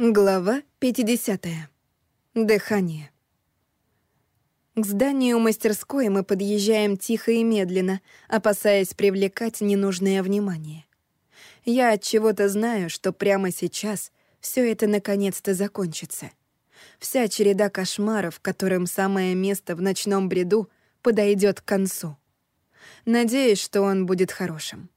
Глава 50. Дыхание. К зданию мастерской мы подъезжаем тихо и медленно, опасаясь привлекать ненужное внимание. Я от чего-то знаю, что прямо сейчас все это наконец-то закончится. Вся череда кошмаров, которым самое место в ночном бреду, подойдет к концу. Надеюсь, что он будет хорошим.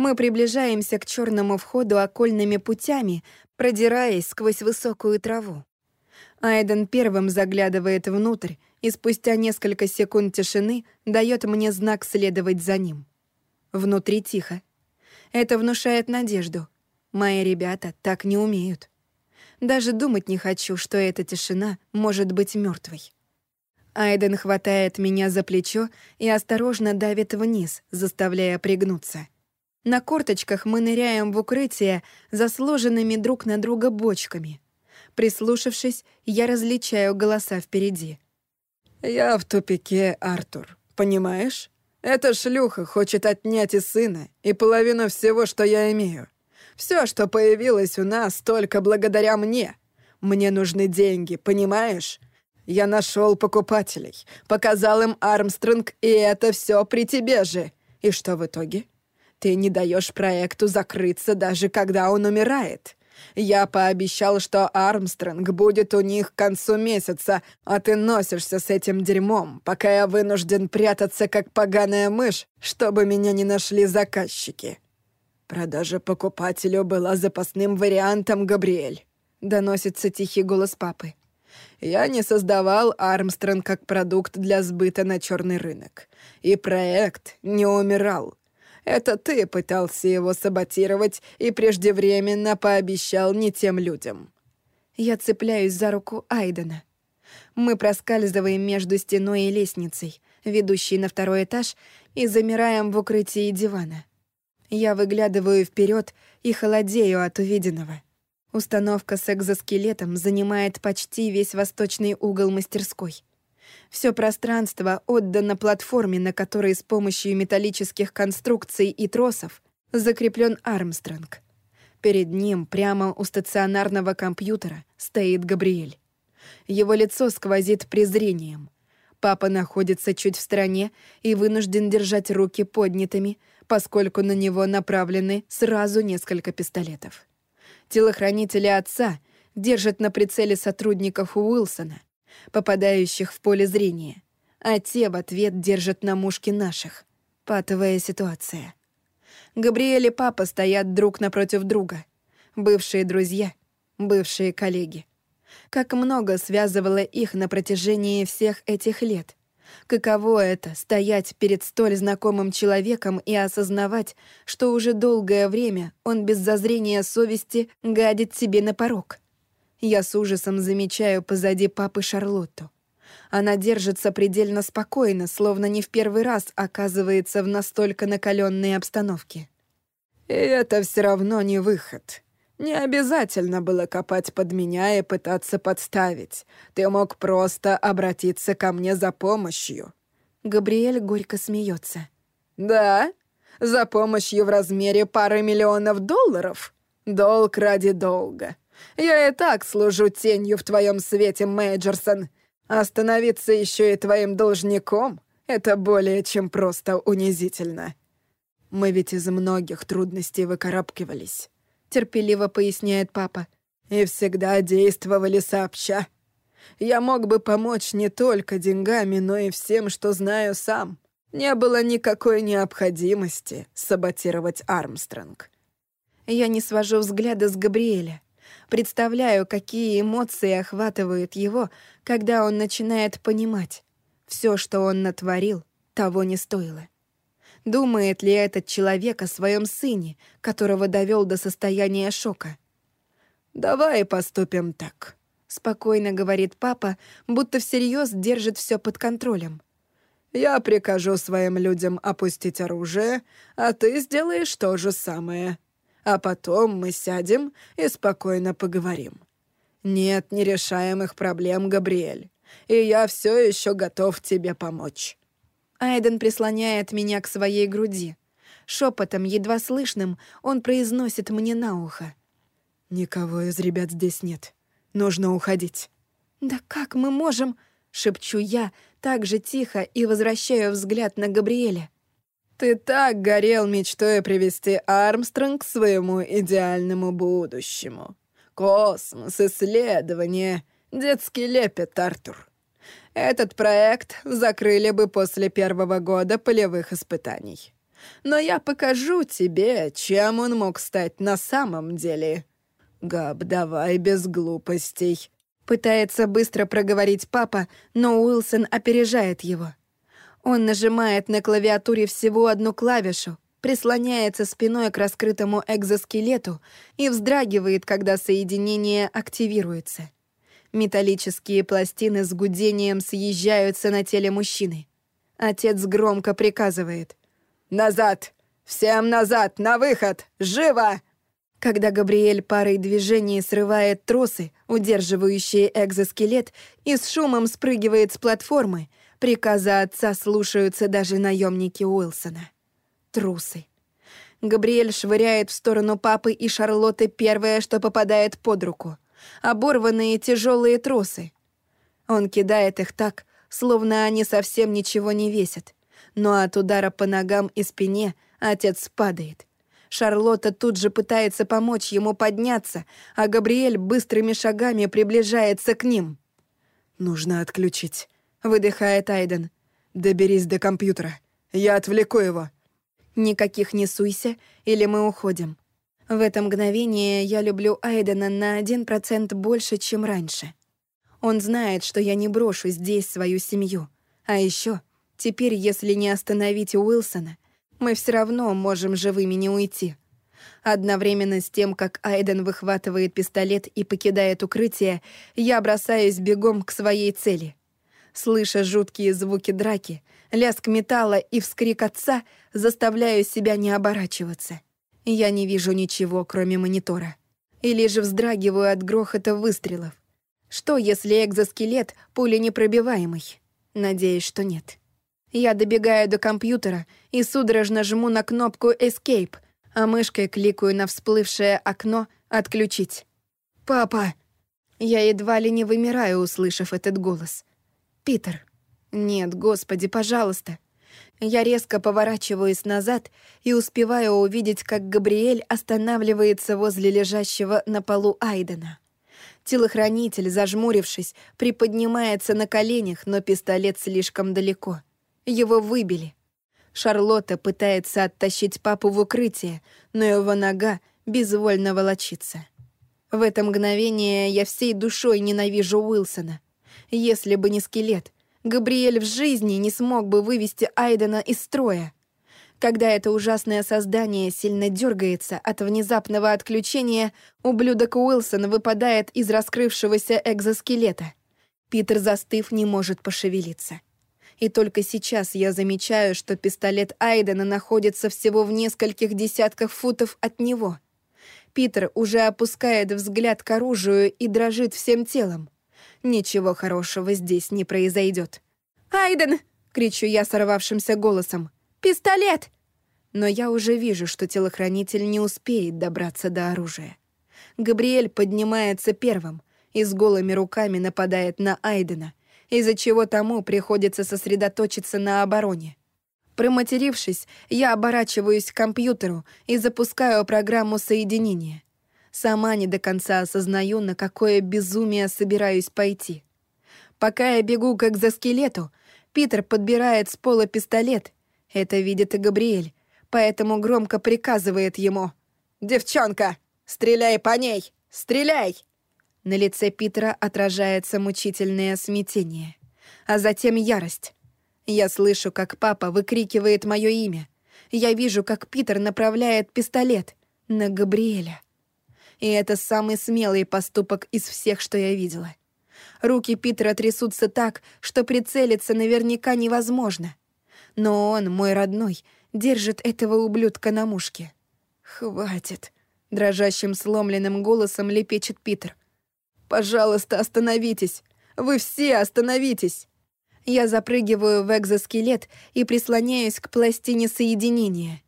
Мы приближаемся к черному входу окольными путями, продираясь сквозь высокую траву. Айден первым заглядывает внутрь и спустя несколько секунд тишины дает мне знак следовать за ним. Внутри тихо. Это внушает надежду. Мои ребята так не умеют. Даже думать не хочу, что эта тишина может быть мертвой. Айден хватает меня за плечо и осторожно давит вниз, заставляя пригнуться — на корточках мы ныряем в укрытие за сложенными друг на друга бочками. Прислушавшись, я различаю голоса впереди. «Я в тупике, Артур, понимаешь? Эта шлюха хочет отнять и сына, и половину всего, что я имею. Все, что появилось у нас, только благодаря мне. Мне нужны деньги, понимаешь? Я нашел покупателей, показал им Армстронг, и это все при тебе же. И что в итоге? Ты не даешь проекту закрыться, даже когда он умирает. Я пообещал, что Армстронг будет у них к концу месяца, а ты носишься с этим дерьмом, пока я вынужден прятаться, как поганая мышь, чтобы меня не нашли заказчики. Продажа покупателю была запасным вариантом, Габриэль. Доносится тихий голос папы. Я не создавал Армстронг как продукт для сбыта на черный рынок. И проект не умирал. Это ты пытался его саботировать и преждевременно пообещал не тем людям». Я цепляюсь за руку Айдена. Мы проскальзываем между стеной и лестницей, ведущей на второй этаж, и замираем в укрытии дивана. Я выглядываю вперед и холодею от увиденного. Установка с экзоскелетом занимает почти весь восточный угол мастерской. Все пространство отдано платформе, на которой с помощью металлических конструкций и тросов закреплен Армстронг. Перед ним, прямо у стационарного компьютера, стоит Габриэль. Его лицо сквозит презрением. Папа находится чуть в стороне и вынужден держать руки поднятыми, поскольку на него направлены сразу несколько пистолетов. Телохранители отца держат на прицеле сотрудников Уилсона, попадающих в поле зрения, а те в ответ держат на мушке наших. Патовая ситуация. Габриэль и папа стоят друг напротив друга. Бывшие друзья, бывшие коллеги. Как много связывало их на протяжении всех этих лет. Каково это — стоять перед столь знакомым человеком и осознавать, что уже долгое время он без зазрения совести гадит себе на порог. Я с ужасом замечаю позади папы Шарлотту. Она держится предельно спокойно, словно не в первый раз оказывается в настолько накаленной обстановке. «И это все равно не выход. Не обязательно было копать под меня и пытаться подставить. Ты мог просто обратиться ко мне за помощью». Габриэль горько смеется. «Да? За помощью в размере пары миллионов долларов? Долг ради долга. Я и так служу тенью в твоем свете, Мейджерсон. Остановиться еще и твоим должником — это более чем просто унизительно. Мы ведь из многих трудностей выкарабкивались, — терпеливо поясняет папа. И всегда действовали сообща. Я мог бы помочь не только деньгами, но и всем, что знаю сам. Не было никакой необходимости саботировать Армстронг. Я не свожу взгляда с Габриэля. Представляю, какие эмоции охватывают его, когда он начинает понимать. Все, что он натворил, того не стоило. Думает ли этот человек о своем сыне, которого довел до состояния шока? «Давай поступим так», — спокойно говорит папа, будто всерьез держит все под контролем. «Я прикажу своим людям опустить оружие, а ты сделаешь то же самое а потом мы сядем и спокойно поговорим. Нет нерешаемых проблем, Габриэль, и я все еще готов тебе помочь». Айден прислоняет меня к своей груди. Шепотом, едва слышным, он произносит мне на ухо. «Никого из ребят здесь нет. Нужно уходить». «Да как мы можем?» — шепчу я, так же тихо и возвращаю взгляд на Габриэля. «Ты так горел мечтой привести Армстронг к своему идеальному будущему. Космос, исследования, детский лепет, Артур. Этот проект закрыли бы после первого года полевых испытаний. Но я покажу тебе, чем он мог стать на самом деле. Габ, давай без глупостей». Пытается быстро проговорить папа, но Уилсон опережает его. Он нажимает на клавиатуре всего одну клавишу, прислоняется спиной к раскрытому экзоскелету и вздрагивает, когда соединение активируется. Металлические пластины с гудением съезжаются на теле мужчины. Отец громко приказывает. «Назад! Всем назад! На выход! Живо!» Когда Габриэль парой движений срывает тросы, удерживающие экзоскелет, и с шумом спрыгивает с платформы, приказа отца слушаются даже наемники Уилсона. Трусы. Габриэль швыряет в сторону папы и Шарлотты первое, что попадает под руку. Оборванные тяжелые тросы. Он кидает их так, словно они совсем ничего не весят. Но от удара по ногам и спине отец падает. Шарлотта тут же пытается помочь ему подняться, а Габриэль быстрыми шагами приближается к ним. «Нужно отключить», — выдыхает Айден. «Доберись до компьютера. Я отвлеку его». «Никаких не суйся, или мы уходим». В это мгновение я люблю Айдена на один процент больше, чем раньше. Он знает, что я не брошу здесь свою семью. А еще, теперь, если не остановить Уилсона, мы все равно можем живыми не уйти. Одновременно с тем, как Айден выхватывает пистолет и покидает укрытие, я бросаюсь бегом к своей цели. Слыша жуткие звуки драки, лязг металла и вскрик отца, заставляю себя не оборачиваться. Я не вижу ничего, кроме монитора. И лишь вздрагиваю от грохота выстрелов. Что, если экзоскелет пуленепробиваемый? Надеюсь, что нет. Я добегаю до компьютера и судорожно жму на кнопку «Escape», а мышкой кликаю на всплывшее окно «Отключить». «Папа!» Я едва ли не вымираю, услышав этот голос. «Питер!» «Нет, господи, пожалуйста!» Я резко поворачиваюсь назад и успеваю увидеть, как Габриэль останавливается возле лежащего на полу Айдена. Телохранитель, зажмурившись, приподнимается на коленях, но пистолет слишком далеко — его выбили. Шарлотта пытается оттащить папу в укрытие, но его нога безвольно волочится. В это мгновение я всей душой ненавижу Уилсона. Если бы не скелет, Габриэль в жизни не смог бы вывести Айдена из строя. Когда это ужасное создание сильно дергается от внезапного отключения, ублюдок Уилсон выпадает из раскрывшегося экзоскелета. Питер, застыв, не может пошевелиться. И только сейчас я замечаю, что пистолет Айдена находится всего в нескольких десятках футов от него. Питер уже опускает взгляд к оружию и дрожит всем телом. Ничего хорошего здесь не произойдет. «Айден!» — кричу я сорвавшимся голосом. «Пистолет!» Но я уже вижу, что телохранитель не успеет добраться до оружия. Габриэль поднимается первым и с голыми руками нападает на Айдена, из-за чего тому приходится сосредоточиться на обороне. Проматерившись, я оборачиваюсь к компьютеру и запускаю программу соединения. Сама не до конца осознаю, на какое безумие собираюсь пойти. Пока я бегу как за скелету, Питер подбирает с пола пистолет. Это видит и Габриэль, поэтому громко приказывает ему. «Девчонка, стреляй по ней! Стреляй!» На лице Питера отражается мучительное смятение, а затем ярость. Я слышу, как папа выкрикивает мое имя. Я вижу, как Питер направляет пистолет на Габриэля. И это самый смелый поступок из всех, что я видела. Руки Питера трясутся так, что прицелиться наверняка невозможно. Но он, мой родной, держит этого ублюдка на мушке. «Хватит», — дрожащим сломленным голосом лепечет Питер. Пожалуйста, остановитесь. Вы все остановитесь. Я запрыгиваю в экзоскелет и прислоняюсь к пластине соединения.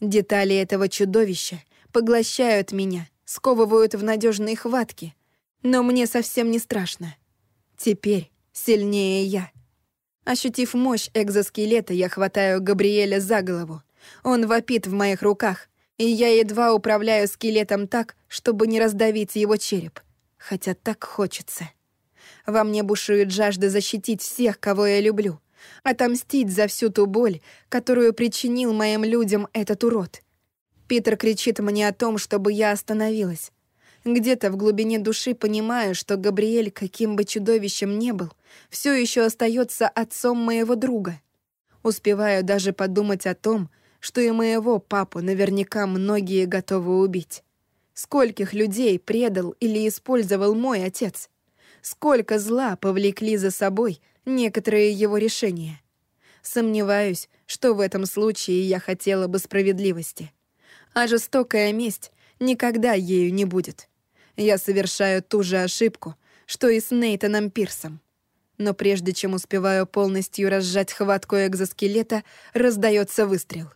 Детали этого чудовища поглощают меня, сковывают в надежные хватки, но мне совсем не страшно. Теперь сильнее я. Ощутив мощь экзоскелета, я хватаю Габриэля за голову. Он вопит в моих руках, и я едва управляю скелетом так, чтобы не раздавить его череп. Хотя так хочется. Во мне бушует жажда защитить всех, кого я люблю. Отомстить за всю ту боль, которую причинил моим людям этот урод. Питер кричит мне о том, чтобы я остановилась. Где-то в глубине души понимаю, что Габриэль, каким бы чудовищем ни был, все еще остается отцом моего друга. Успеваю даже подумать о том, что и моего папу наверняка многие готовы убить. Скольких людей предал или использовал мой отец? Сколько зла повлекли за собой некоторые его решения? Сомневаюсь, что в этом случае я хотела бы справедливости. А жестокая месть никогда ею не будет. Я совершаю ту же ошибку, что и с Нейтаном Пирсом. Но прежде чем успеваю полностью разжать хватку экзоскелета, раздается выстрел.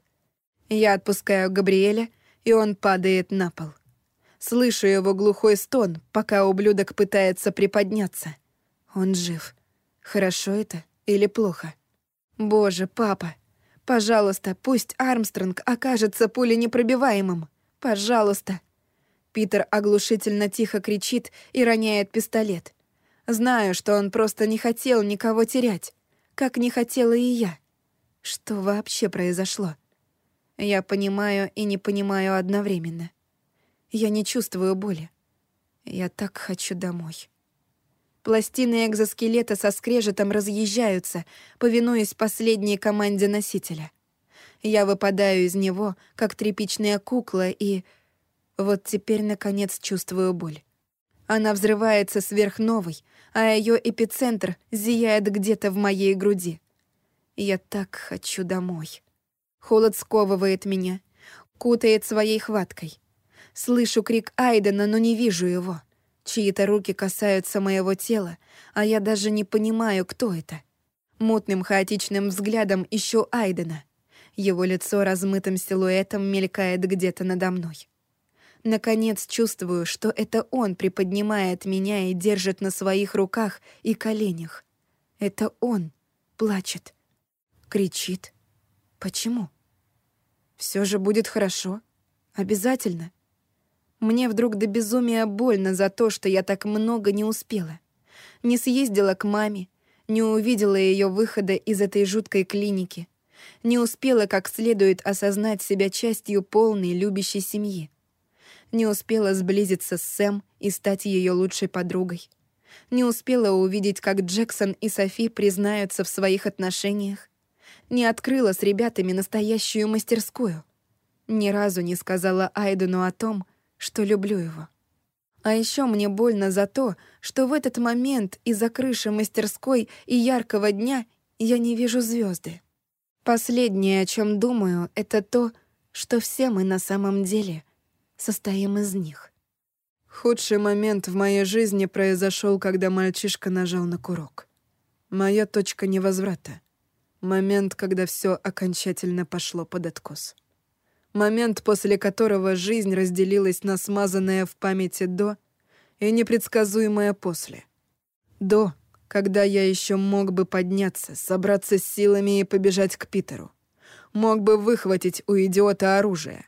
Я отпускаю Габриэля, и он падает на пол. Слышу его глухой стон, пока ублюдок пытается приподняться. Он жив. Хорошо это или плохо? Боже, папа, пожалуйста, пусть Армстронг окажется пуленепробиваемым. Пожалуйста. Питер оглушительно тихо кричит и роняет пистолет. Знаю, что он просто не хотел никого терять, как не хотела и я. Что вообще произошло? Я понимаю и не понимаю одновременно. Я не чувствую боли. Я так хочу домой. Пластины экзоскелета со скрежетом разъезжаются, повинуясь последней команде носителя. Я выпадаю из него, как тряпичная кукла, и... Вот теперь, наконец, чувствую боль. Она взрывается сверхновой, а ее эпицентр зияет где-то в моей груди. Я так хочу домой. Холод сковывает меня, кутает своей хваткой. Слышу крик Айдена, но не вижу его. Чьи-то руки касаются моего тела, а я даже не понимаю, кто это. Мутным хаотичным взглядом ищу Айдена. Его лицо размытым силуэтом мелькает где-то надо мной. Наконец чувствую, что это он приподнимает меня и держит на своих руках и коленях. Это он плачет, кричит. Почему? Все же будет хорошо. Обязательно. Мне вдруг до безумия больно за то, что я так много не успела. Не съездила к маме, не увидела ее выхода из этой жуткой клиники, не успела как следует осознать себя частью полной любящей семьи. Не успела сблизиться с Сэм и стать ее лучшей подругой. Не успела увидеть, как Джексон и Софи признаются в своих отношениях. Не открыла с ребятами настоящую мастерскую. Ни разу не сказала Айдену о том, что люблю его. А еще мне больно за то, что в этот момент из-за крыши мастерской и яркого дня я не вижу звезды. Последнее, о чем думаю, это то, что все мы на самом деле состоим из них. Худший момент в моей жизни произошел, когда мальчишка нажал на курок. Моя точка невозврата. Момент, когда все окончательно пошло под откос момент, после которого жизнь разделилась на смазанное в памяти «до» и непредсказуемое «после». «До», когда я еще мог бы подняться, собраться с силами и побежать к Питеру. Мог бы выхватить у идиота оружие.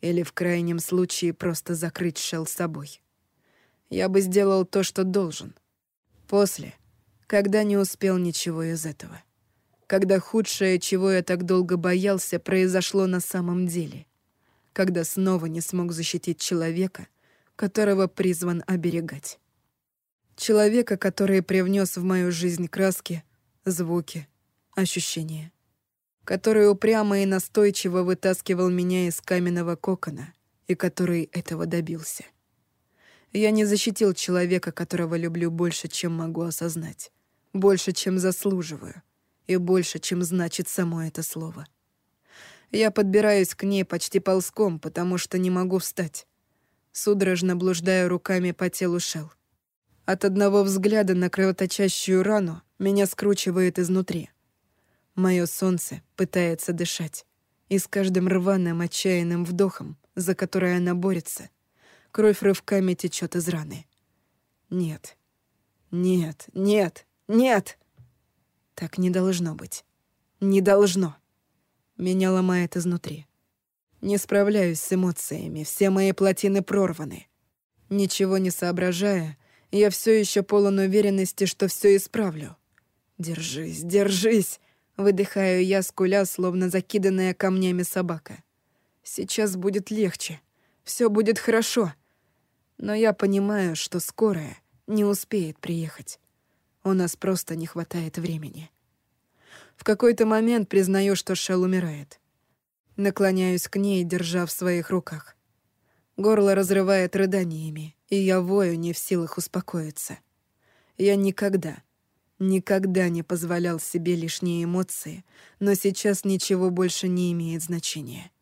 Или, в крайнем случае, просто закрыть Шел собой. Я бы сделал то, что должен. После, когда не успел ничего из этого когда худшее, чего я так долго боялся, произошло на самом деле, когда снова не смог защитить человека, которого призван оберегать. Человека, который привнес в мою жизнь краски, звуки, ощущения. Который упрямо и настойчиво вытаскивал меня из каменного кокона и который этого добился. Я не защитил человека, которого люблю больше, чем могу осознать, больше, чем заслуживаю, и больше, чем значит само это слово. Я подбираюсь к ней почти ползком, потому что не могу встать. Судорожно блуждаю руками по телу Шел. От одного взгляда на кровоточащую рану меня скручивает изнутри. Мое солнце пытается дышать, и с каждым рваным отчаянным вдохом, за который она борется, Кровь рывками течет из раны. Нет. Нет, нет, нет. Так не должно быть. Не должно. Меня ломает изнутри. Не справляюсь с эмоциями, все мои плотины прорваны. Ничего не соображая, я все еще полон уверенности, что все исправлю. Держись, держись, выдыхаю я, скуля, словно закиданная камнями собака. Сейчас будет легче, все будет хорошо. Но я понимаю, что скорая не успеет приехать. У нас просто не хватает времени. В какой-то момент признаю, что Шел умирает. Наклоняюсь к ней, держа в своих руках. Горло разрывает рыданиями, и я вою не в силах успокоиться. Я никогда, никогда не позволял себе лишние эмоции, но сейчас ничего больше не имеет значения.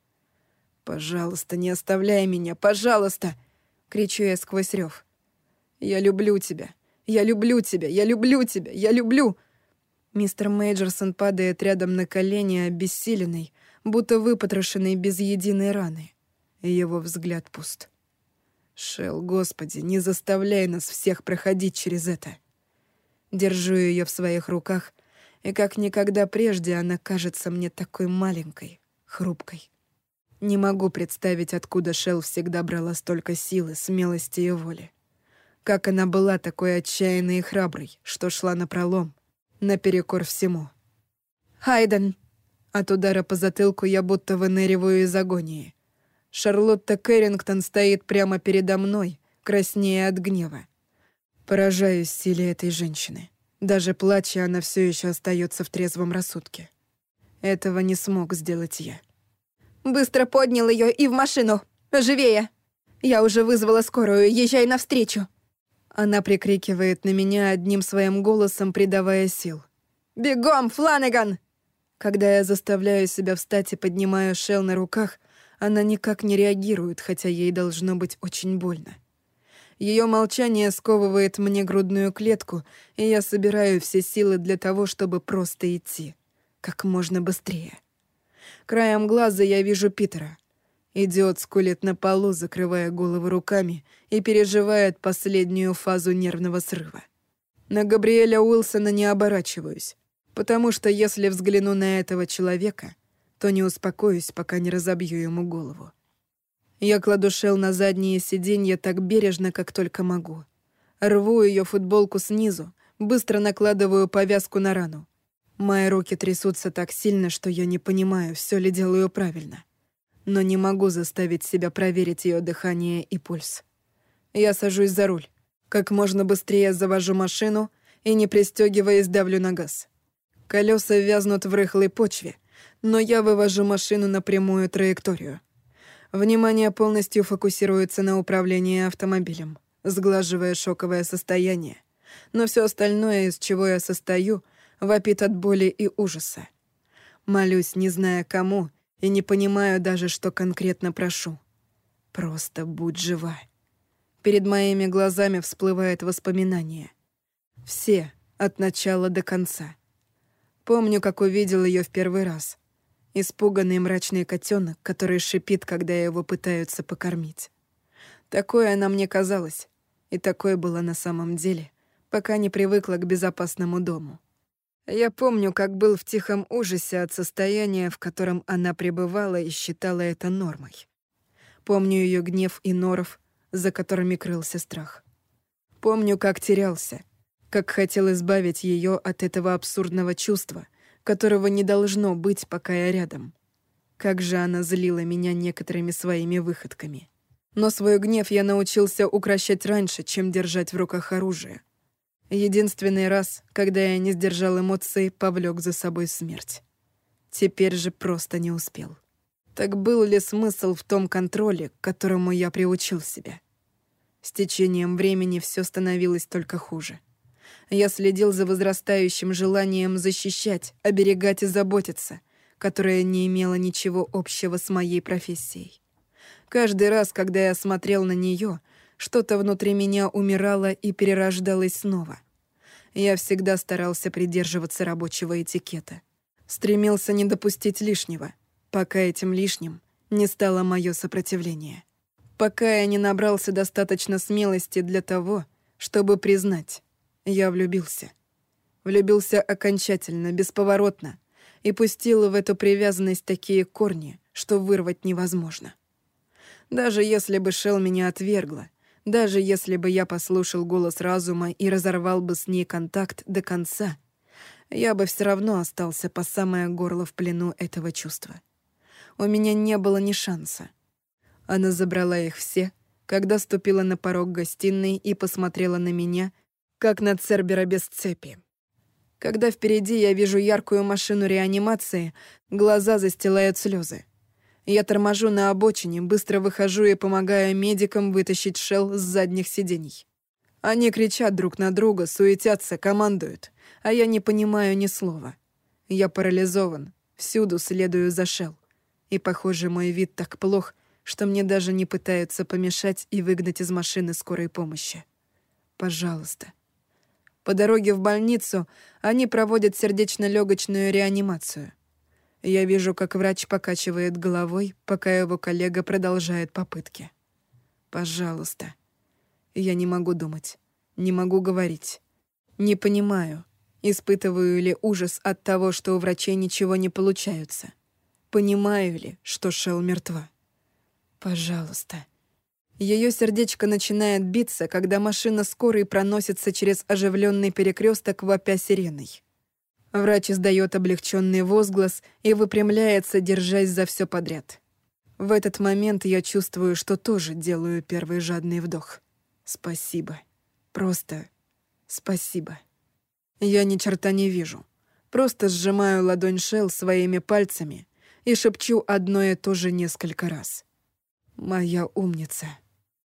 «Пожалуйста, не оставляй меня, пожалуйста!» — кричу я сквозь рев. «Я люблю тебя, я люблю тебя, я люблю тебя, я люблю!» Мистер Мейджерсон падает рядом на колени, обессиленный, будто выпотрошенный без единой раны. Его взгляд пуст. Шел, Господи, не заставляй нас всех проходить через это. Держу ее в своих руках, и как никогда прежде она кажется мне такой маленькой, хрупкой. Не могу представить, откуда Шел всегда брала столько силы, смелости и воли. Как она была такой отчаянной и храброй, что шла на пролом, наперекор всему. «Хайден!» От удара по затылку я будто выныриваю из агонии. Шарлотта Кэррингтон стоит прямо передо мной, краснея от гнева. Поражаюсь силе этой женщины. Даже плача, она все еще остается в трезвом рассудке. Этого не смог сделать я. «Быстро поднял ее и в машину! Живее! Я уже вызвала скорую, езжай навстречу!» Она прикрикивает на меня одним своим голосом, придавая сил. «Бегом, Фланеган!» Когда я заставляю себя встать и поднимаю Шел на руках, она никак не реагирует, хотя ей должно быть очень больно. Ее молчание сковывает мне грудную клетку, и я собираю все силы для того, чтобы просто идти. Как можно быстрее. Краем глаза я вижу Питера. Идиот скулит на полу, закрывая голову руками, и переживает последнюю фазу нервного срыва. На Габриэля Уилсона не оборачиваюсь, потому что если взгляну на этого человека, то не успокоюсь, пока не разобью ему голову. Я кладу Шел на заднее сиденье так бережно, как только могу. Рву ее футболку снизу, быстро накладываю повязку на рану. Мои руки трясутся так сильно, что я не понимаю, все ли делаю правильно но не могу заставить себя проверить ее дыхание и пульс. Я сажусь за руль. Как можно быстрее завожу машину и, не пристегиваясь, давлю на газ. Колеса вязнут в рыхлой почве, но я вывожу машину на прямую траекторию. Внимание полностью фокусируется на управлении автомобилем, сглаживая шоковое состояние. Но все остальное, из чего я состою, вопит от боли и ужаса. Молюсь, не зная кому и не понимаю даже, что конкретно прошу. Просто будь жива. Перед моими глазами всплывает воспоминание. Все, от начала до конца. Помню, как увидел ее в первый раз. Испуганный мрачный котенок, который шипит, когда его пытаются покормить. Такое она мне казалась, и такое было на самом деле, пока не привыкла к безопасному дому. Я помню, как был в тихом ужасе от состояния, в котором она пребывала и считала это нормой. Помню ее гнев и норов, за которыми крылся страх. Помню, как терялся, как хотел избавить ее от этого абсурдного чувства, которого не должно быть, пока я рядом. Как же она злила меня некоторыми своими выходками. Но свой гнев я научился укращать раньше, чем держать в руках оружие. Единственный раз, когда я не сдержал эмоций, повлек за собой смерть. Теперь же просто не успел. Так был ли смысл в том контроле, к которому я приучил себя? С течением времени все становилось только хуже. Я следил за возрастающим желанием защищать, оберегать и заботиться, которое не имело ничего общего с моей профессией. Каждый раз, когда я смотрел на нее, что-то внутри меня умирало и перерождалось снова. Я всегда старался придерживаться рабочего этикета. Стремился не допустить лишнего, пока этим лишним не стало мое сопротивление. пока я не набрался достаточно смелости для того, чтобы признать, я влюбился. Влюбился окончательно, бесповоротно, и пустил в эту привязанность такие корни, что вырвать невозможно. Даже если бы Шел меня отвергла, даже если бы я послушал голос разума и разорвал бы с ней контакт до конца, я бы все равно остался по самое горло в плену этого чувства. У меня не было ни шанса. Она забрала их все, когда ступила на порог гостиной и посмотрела на меня, как на Цербера без цепи. Когда впереди я вижу яркую машину реанимации, глаза застилают слезы. Я торможу на обочине, быстро выхожу и помогаю медикам вытащить Шел с задних сидений. Они кричат друг на друга, суетятся, командуют, а я не понимаю ни слова. Я парализован, всюду следую за Шел. И, похоже, мой вид так плох, что мне даже не пытаются помешать и выгнать из машины скорой помощи. Пожалуйста, по дороге в больницу они проводят сердечно-легочную реанимацию. Я вижу, как врач покачивает головой, пока его коллега продолжает попытки. «Пожалуйста». Я не могу думать, не могу говорить. Не понимаю, испытываю ли ужас от того, что у врачей ничего не получается. Понимаю ли, что Шел мертва. «Пожалуйста». Ее сердечко начинает биться, когда машина скорой проносится через оживленный перекресток вопя сиреной. Врач издает облегченный возглас и выпрямляется, держась за все подряд. В этот момент я чувствую, что тоже делаю первый жадный вдох. Спасибо. Просто спасибо. Я ни черта не вижу. Просто сжимаю ладонь Шел своими пальцами и шепчу одно и то же несколько раз. «Моя умница».